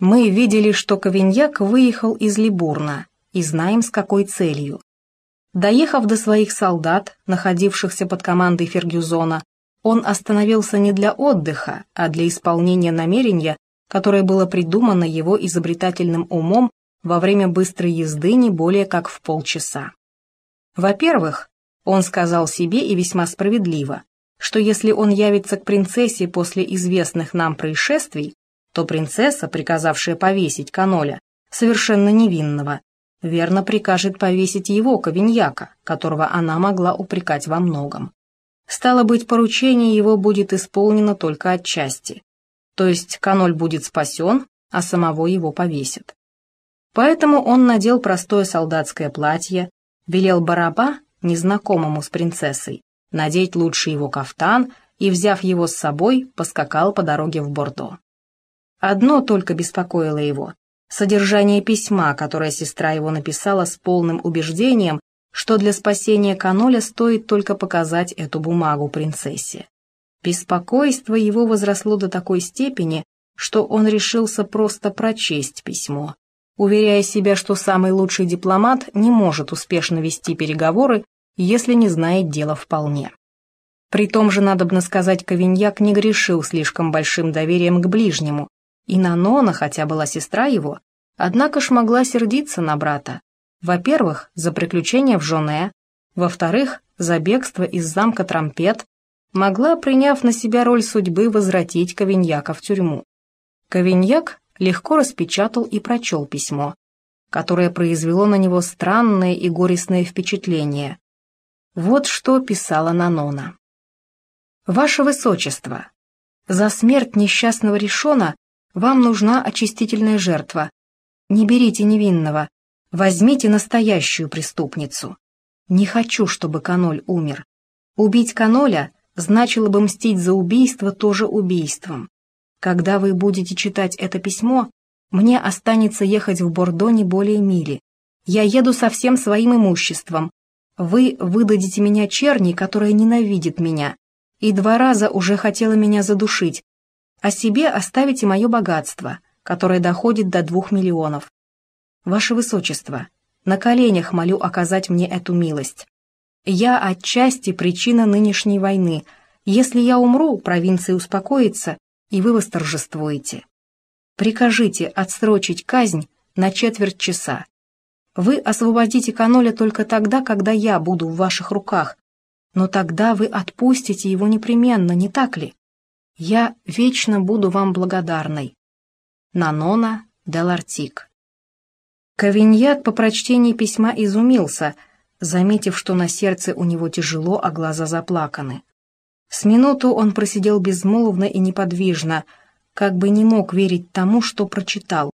Мы видели, что Ковиньяк выехал из Либурна, и знаем, с какой целью. Доехав до своих солдат, находившихся под командой Фергюзона, он остановился не для отдыха, а для исполнения намерения, которое было придумано его изобретательным умом во время быстрой езды не более как в полчаса. Во-первых, он сказал себе и весьма справедливо, что если он явится к принцессе после известных нам происшествий, то принцесса, приказавшая повесить каноля, совершенно невинного, верно прикажет повесить его, Ковиньяка, которого она могла упрекать во многом. Стало быть, поручение его будет исполнено только отчасти, то есть каноль будет спасен, а самого его повесят. Поэтому он надел простое солдатское платье, велел Бараба, незнакомому с принцессой, надеть лучше его кафтан и, взяв его с собой, поскакал по дороге в Бордо. Одно только беспокоило его — содержание письма, которое сестра его написала с полным убеждением, что для спасения Каноля стоит только показать эту бумагу принцессе. Беспокойство его возросло до такой степени, что он решился просто прочесть письмо, уверяя себя, что самый лучший дипломат не может успешно вести переговоры если не знает дела вполне. При том же, надобно сказать, Ковиньяк не грешил слишком большим доверием к ближнему, и Нанона, хотя была сестра его, однако ж могла сердиться на брата. Во-первых, за приключения в Жоне, во-вторых, за бегство из замка Трампет, могла, приняв на себя роль судьбы, возвратить Ковиньяка в тюрьму. Ковиньяк легко распечатал и прочел письмо, которое произвело на него странное и горестное впечатление, вот что писала Нанона. «Ваше Высочество, за смерть несчастного Решона вам нужна очистительная жертва. Не берите невинного, возьмите настоящую преступницу. Не хочу, чтобы Каноль умер. Убить Каноля значило бы мстить за убийство тоже убийством. Когда вы будете читать это письмо, мне останется ехать в Бордо не более мили. Я еду со всем своим имуществом, вы выдадите меня черни, которая ненавидит меня, и два раза уже хотела меня задушить, а себе оставите мое богатство, которое доходит до двух миллионов. Ваше Высочество, на коленях молю оказать мне эту милость. Я отчасти причина нынешней войны. Если я умру, провинция успокоится, и вы восторжествуете. Прикажите отсрочить казнь на четверть часа. Вы освободите Каноля только тогда, когда я буду в ваших руках. Но тогда вы отпустите его непременно, не так ли? Я вечно буду вам благодарной. Нанона де Лартик. Кавиньяк по прочтении письма изумился, заметив, что на сердце у него тяжело, а глаза заплаканы. С минуту он просидел безмолвно и неподвижно, как бы не мог верить тому, что прочитал.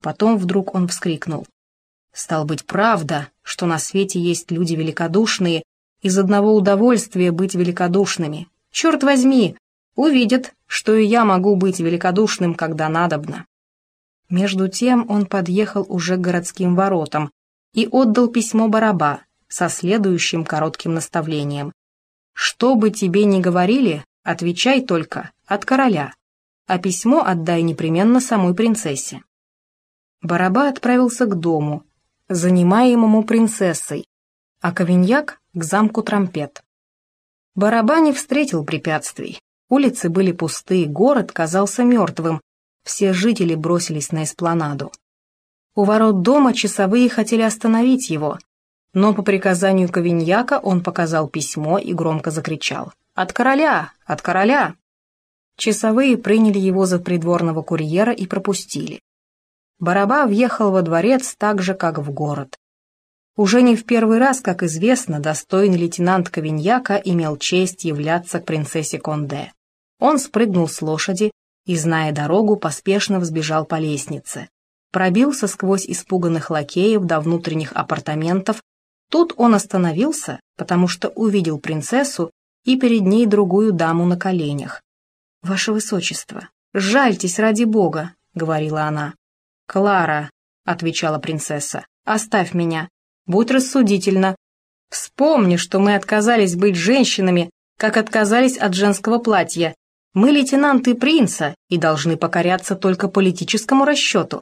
Потом вдруг он вскрикнул. Стал быть, правда, что на свете есть люди великодушные, из одного удовольствия быть великодушными. Черт возьми, увидят, что и я могу быть великодушным, когда надобно. Между тем он подъехал уже к городским воротам и отдал письмо Бараба со следующим коротким наставлением. «Что бы тебе ни говорили, отвечай только от короля, а письмо отдай непременно самой принцессе». Бараба отправился к дому, занимаемому принцессой, а Ковиньяк — к замку Трампет. Барабани встретил препятствий. Улицы были пусты, город казался мертвым, все жители бросились на эспланаду. У ворот дома часовые хотели остановить его, но по приказанию Ковиньяка он показал письмо и громко закричал «От короля! От короля!». Часовые приняли его за придворного курьера и пропустили. Бараба въехал во дворец так же, как в город. Уже не в первый раз, как известно, достойный лейтенант Ковиньяка имел честь являться к принцессе Конде. Он спрыгнул с лошади и, зная дорогу, поспешно взбежал по лестнице. Пробился сквозь испуганных лакеев до внутренних апартаментов. Тут он остановился, потому что увидел принцессу и перед ней другую даму на коленях. «Ваше Высочество, жальтесь ради Бога», — говорила она. «Клара», — отвечала принцесса, — «оставь меня. Будь рассудительна. Вспомни, что мы отказались быть женщинами, как отказались от женского платья. Мы лейтенанты принца и должны покоряться только политическому расчету.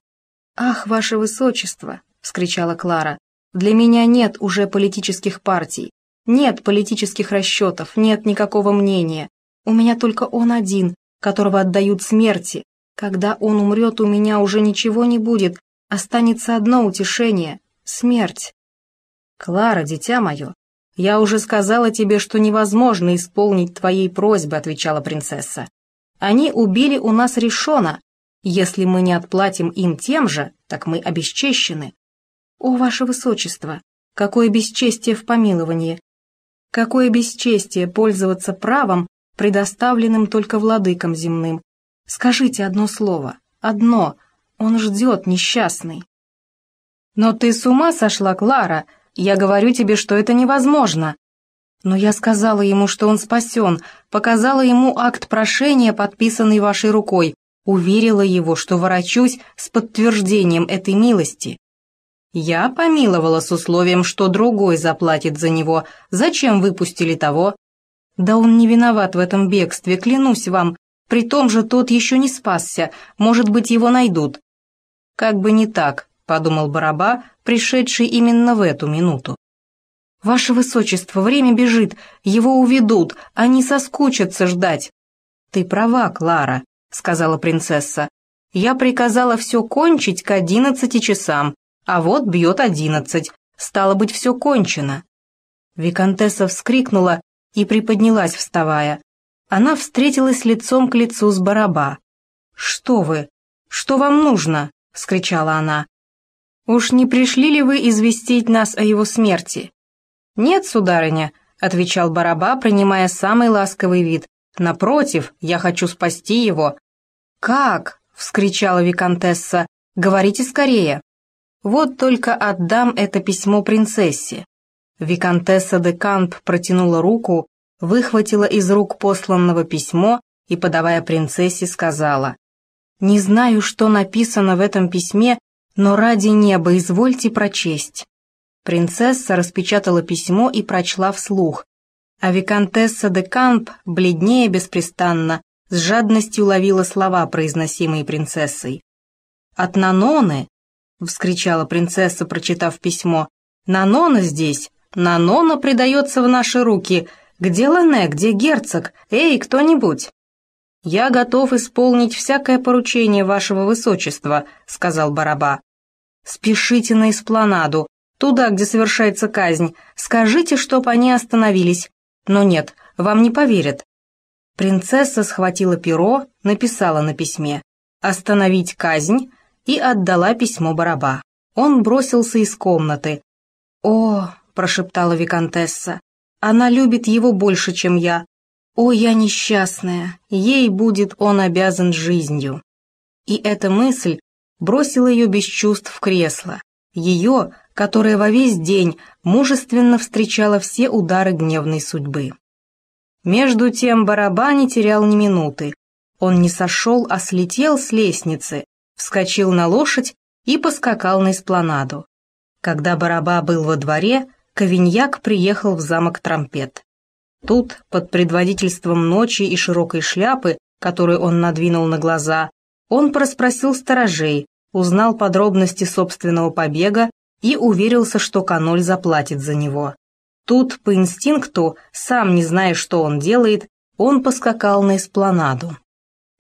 «Ах, ваше высочество!» — вскричала Клара. «Для меня нет уже политических партий, нет политических расчетов, нет никакого мнения. У меня только он один, которого отдают смерти. Когда он умрет, у меня уже ничего не будет, останется одно утешение — смерть». «Клара, дитя мое, я уже сказала тебе, что невозможно исполнить твоей просьбы», — отвечала принцесса. «Они убили у нас Решона, если мы не отплатим им тем же, так мы обесчещены. О, ваше высочество, какое бесчестие в помиловании! Какое бесчестие пользоваться правом, предоставленным только владыкам земным. Скажите одно слово, одно, он ждет, несчастный. Но ты с ума сошла, Клара, я говорю тебе, что это невозможно. Но я сказала ему, что он спасен, показала ему акт прошения, подписанный вашей рукой, уверила его, что ворочусь с подтверждением этой милости. Я помиловала с условием, что другой заплатит за него. Зачем выпустили того? Да он не виноват в этом бегстве, клянусь вам. При том же тот еще не спасся, может быть, его найдут. Как бы не так, подумал Бараба, пришедший именно в эту минуту. «Ваше Высочество, время бежит, его уведут, они соскучатся ждать». «Ты права, Клара», сказала принцесса. «Я приказала все кончить к одиннадцати часам, а вот бьет одиннадцать, стало быть, все кончено». Викантесса вскрикнула и приподнялась, вставая. Она встретилась лицом к лицу с Бараба. «Что вы? Что вам нужно?» — вскричала она. «Уж не пришли ли вы известить нас о его смерти?» «Нет, сударыня», — отвечал Бараба, принимая самый ласковый вид. «Напротив, я хочу спасти его. «Как?» — вскричала виконтесса. «Говорите скорее». «Вот только отдам это письмо принцессе». Виконтесса де Камп протянула руку, выхватила из рук посланного письмо и, подавая принцессе, сказала. «Не знаю, что написано в этом письме, но ради неба извольте прочесть». Принцесса распечатала письмо и прочла вслух, а виконтесса де Камп, бледнее беспрестанно, с жадностью ловила слова, произносимые принцессой. «От Наноны!» — вскричала принцесса, прочитав письмо. «Нанона здесь! Нанона предается в наши руки! Где Лене, где герцог? Эй, кто-нибудь!» «Я готов исполнить всякое поручение вашего высочества», — сказал Бараба. «Спешите на эспланаду, туда, где совершается казнь. Скажите, чтоб они остановились. Но нет, вам не поверят. Принцесса схватила перо, написала на письме «Остановить казнь» и отдала письмо Бараба. Он бросился из комнаты. «О!» — прошептала Викантесса. «Она любит его больше, чем я. О, я несчастная! Ей будет он обязан жизнью». И эта мысль бросила ее без чувств в кресло. Ее, которая во весь день мужественно встречала все удары гневной судьбы. Между тем Бараба не терял ни минуты. Он не сошел, а слетел с лестницы, вскочил на лошадь и поскакал на эспланаду. Когда Бараба был во дворе, Ковиньяк приехал в замок Трампет. Тут, под предводительством ночи и широкой шляпы, которую он надвинул на глаза, он проспросил сторожей, узнал подробности собственного побега и уверился, что Каноль заплатит за него. Тут, по инстинкту, сам не зная, что он делает, он поскакал на эспланаду.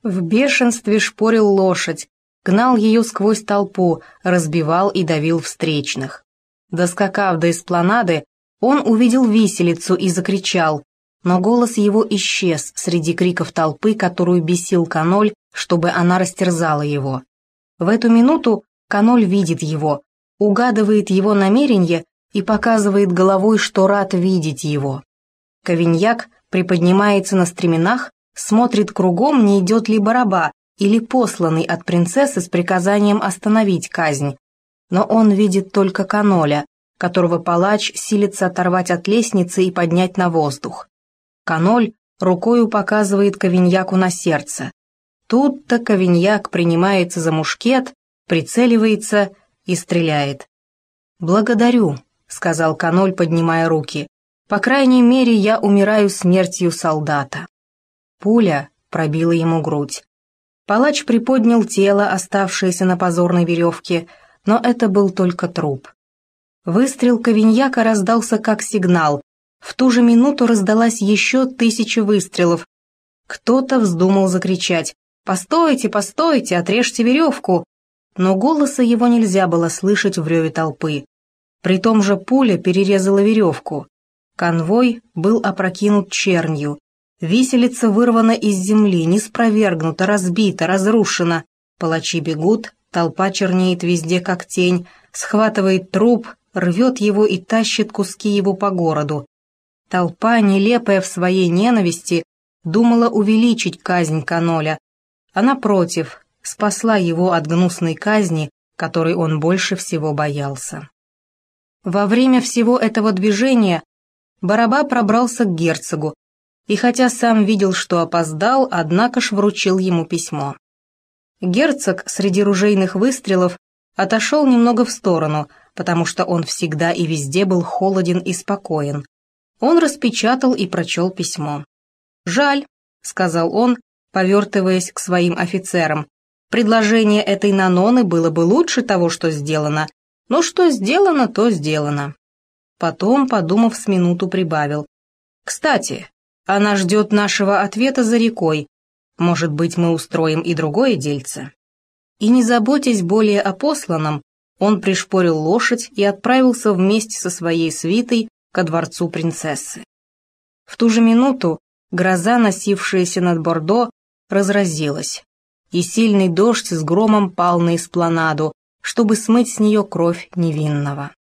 В бешенстве шпорил лошадь, гнал ее сквозь толпу, разбивал и давил встречных. Доскакав до эспланады, он увидел виселицу и закричал, но голос его исчез среди криков толпы, которую бесил Каноль, чтобы она растерзала его. В эту минуту Каноль видит его, угадывает его намерение и показывает головой, что рад видеть его. Ковиньяк приподнимается на стременах, смотрит кругом, не идет ли бараба или посланный от принцессы с приказанием остановить казнь. Но он видит только каноля, которого палач силится оторвать от лестницы и поднять на воздух. Каноль рукою показывает Ковиньяку на сердце. Тут-то Ковиньяк принимается за мушкет, прицеливается и стреляет. «Благодарю», сказал Каноль, поднимая руки. «По крайней мере, я умираю смертью солдата». Пуля, пробила ему грудь. Палач приподнял тело, оставшееся на позорной веревке, но это был только труп. Выстрел Ковиньяка раздался как сигнал. В ту же минуту раздалась еще тысяча выстрелов. Кто-то вздумал закричать «Постойте, постойте, отрежьте веревку!» Но голоса его нельзя было слышать в реве толпы. При том же пуля перерезала веревку. Конвой был опрокинут чернью. Виселица вырвана из земли, не спровергнута, разбита, разрушена. Палачи бегут, толпа чернеет везде, как тень, схватывает труп, рвет его и тащит куски его по городу. Толпа, нелепая в своей ненависти, думала увеличить казнь Каноля, а напротив, спасла его от гнусной казни, которой он больше всего боялся. Во время всего этого движения Бараба пробрался к герцогу, и хотя сам видел, что опоздал, однако ж вручил ему письмо. Герцог среди ружейных выстрелов отошел немного в сторону, потому что он всегда и везде был холоден и спокоен. Он распечатал и прочел письмо. «Жаль», — сказал он, повертываясь к своим офицерам, «предложение этой Наноны было бы лучше того, что сделано, но что сделано, то сделано». Потом, подумав с минуту, прибавил. «Кстати, она ждет нашего ответа за рекой. Может быть, мы устроим и другое дельце?» И не заботясь более о посланном, он пришпорил лошадь и отправился вместе со своей свитой ко дворцу принцессы. В ту же минуту гроза, носившаяся над Бордо, разразилась, и сильный дождь с громом пал на эспланаду, чтобы смыть с нее кровь невинного.